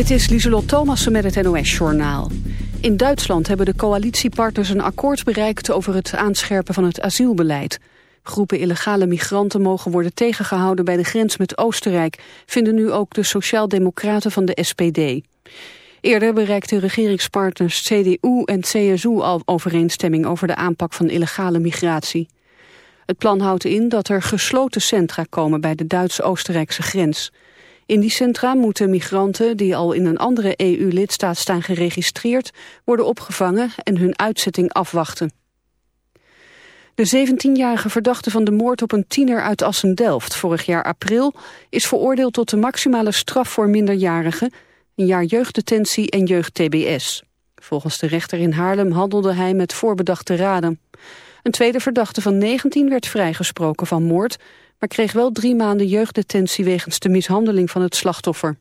Dit is Lieselot Thomassen met het NOS-journaal. In Duitsland hebben de coalitiepartners een akkoord bereikt... over het aanscherpen van het asielbeleid. Groepen illegale migranten mogen worden tegengehouden... bij de grens met Oostenrijk... vinden nu ook de sociaaldemocraten van de SPD. Eerder bereikten regeringspartners CDU en CSU al overeenstemming... over de aanpak van illegale migratie. Het plan houdt in dat er gesloten centra komen... bij de Duits-Oostenrijkse grens... In die centra moeten migranten die al in een andere EU-lidstaat staan geregistreerd worden opgevangen en hun uitzetting afwachten. De 17-jarige verdachte van de moord op een tiener uit Assen-Delft vorig jaar april is veroordeeld tot de maximale straf voor minderjarigen, een jaar jeugddetentie en jeugd-TBS. Volgens de rechter in Haarlem handelde hij met voorbedachte raden. Een tweede verdachte van 19 werd vrijgesproken van moord, maar kreeg wel drie maanden jeugddetentie wegens de mishandeling van het slachtoffer.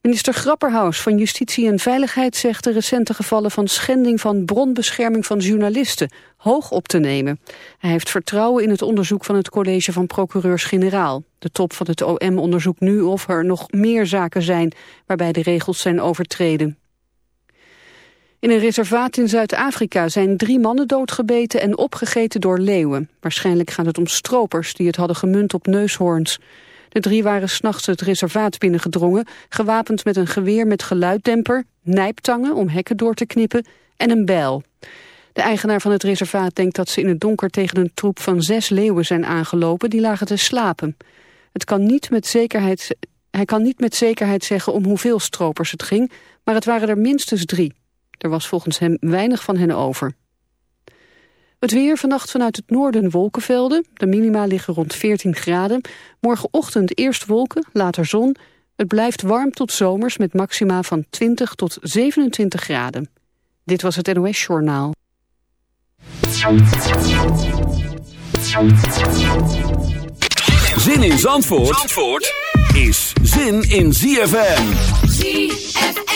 Minister Grapperhaus van Justitie en Veiligheid zegt de recente gevallen van schending van bronbescherming van journalisten hoog op te nemen. Hij heeft vertrouwen in het onderzoek van het college van procureurs-generaal. De top van het OM onderzoekt nu of er nog meer zaken zijn waarbij de regels zijn overtreden. In een reservaat in Zuid-Afrika zijn drie mannen doodgebeten en opgegeten door leeuwen. Waarschijnlijk gaat het om stropers die het hadden gemunt op neushoorns. De drie waren s'nachts het reservaat binnengedrongen, gewapend met een geweer met geluiddemper, nijptangen om hekken door te knippen en een bijl. De eigenaar van het reservaat denkt dat ze in het donker tegen een troep van zes leeuwen zijn aangelopen die lagen te slapen. Het kan niet met zekerheid, hij kan niet met zekerheid zeggen om hoeveel stropers het ging, maar het waren er minstens drie. Er was volgens hem weinig van hen over. Het weer vannacht vanuit het noorden wolkenvelden. De minima liggen rond 14 graden. Morgenochtend eerst wolken, later zon. Het blijft warm tot zomers met maxima van 20 tot 27 graden. Dit was het NOS Journaal. Zin in Zandvoort, Zandvoort is zin in ZFM. ZFM.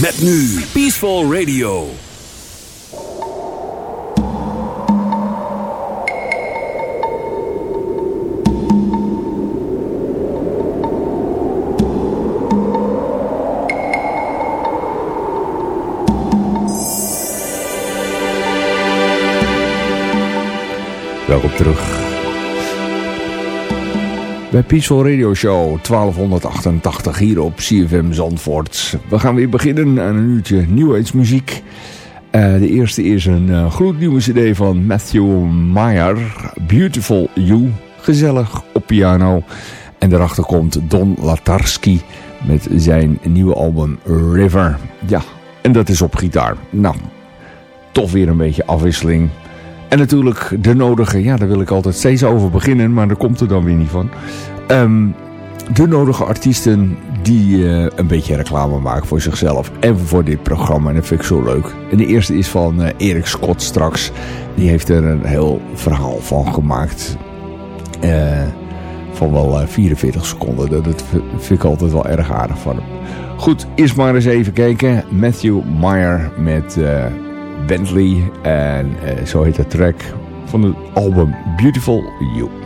Met nu Peaceful Radio. Welkom terug bij Peaceful Radio Show 1288 hier op CFM Zandvoort. We gaan weer beginnen aan een uurtje New. Uh, de eerste is een uh, gloednieuwe cd van Matthew Meyer, Beautiful You, gezellig op piano. En daarachter komt Don Latarski met zijn nieuwe album River. Ja, en dat is op gitaar. Nou, toch weer een beetje afwisseling. En natuurlijk de nodige, ja daar wil ik altijd steeds over beginnen, maar daar komt er dan weer niet van. Um, de nodige artiesten die uh, een beetje reclame maken voor zichzelf en voor dit programma. En dat vind ik zo leuk. En de eerste is van uh, Erik Scott straks. Die heeft er een heel verhaal van gemaakt. Uh, van wel 44 seconden. Dat vind ik altijd wel erg aardig van hem. Goed, eerst maar eens even kijken. Matthew Meyer met Bentley. En zo heet de track van het album Beautiful You.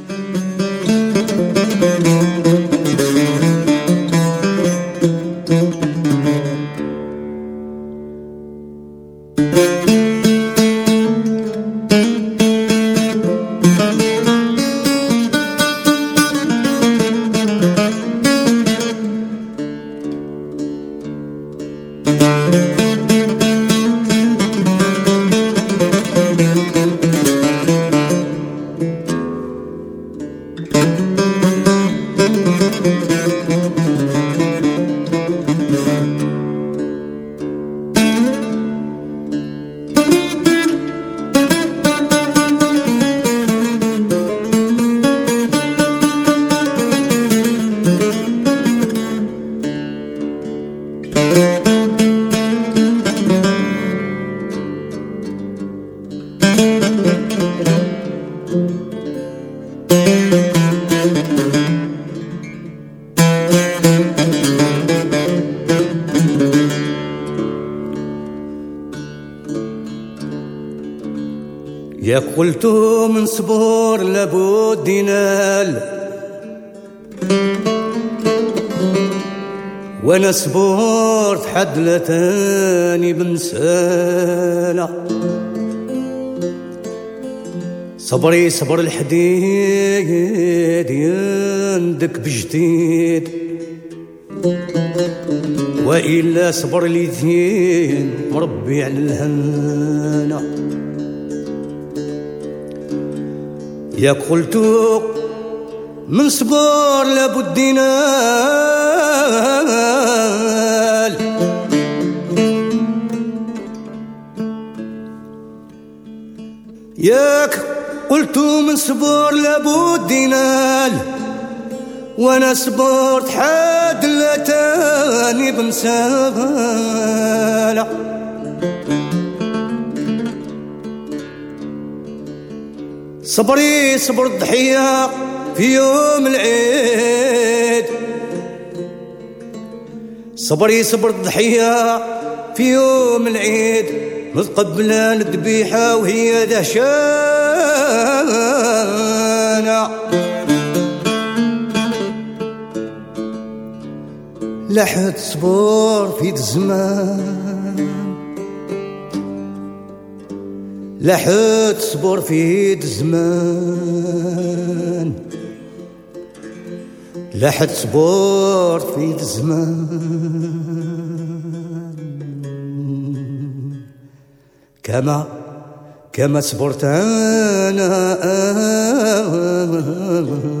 وأنا صبرت حد لا بنسانا صبري صبر الحديد يندك بجديد. وإلا صبر لي ذين مربي على الهنا. يا قلت من صبر لابد ينال ياك قلت من صبر لابد ينال وأنا صبرت حد لا تاني صبري صبر الضحية في يوم العيد. صبري صبر الضحية في يوم العيد. متقبلة الذبيحة وهي دهشانة. لحد صبور في الزمان لحد صبور في الزمان لحد صبور في الزمان كما كما صبرت أنا, أنا.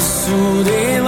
sudewa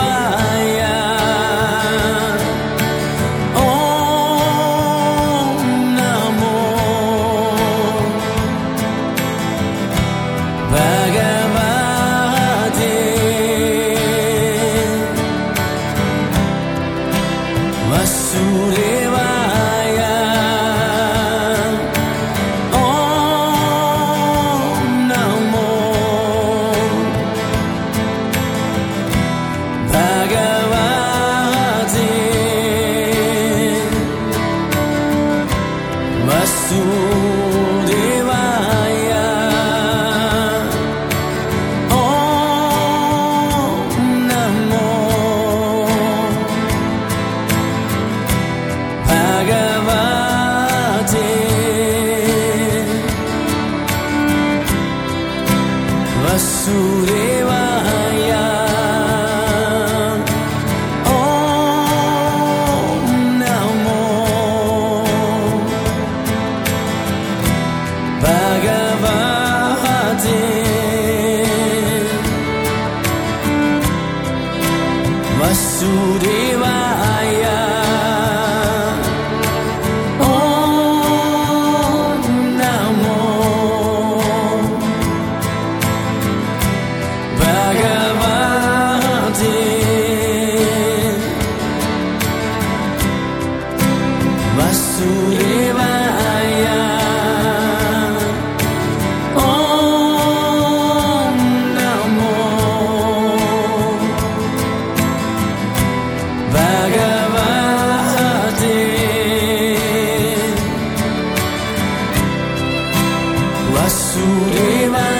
Basura